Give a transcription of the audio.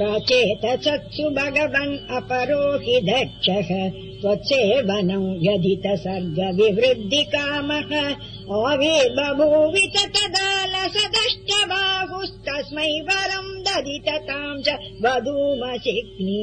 प्रचेत सत्सु भगवन् अपरो हि दक्षः स्वसेवनौ यदित सर्गविवृद्धिकामः आविर्बभूवित तदालसदश्च बाहुस्तस्मै वरम् दधित ताम् च वधूमशिग्नि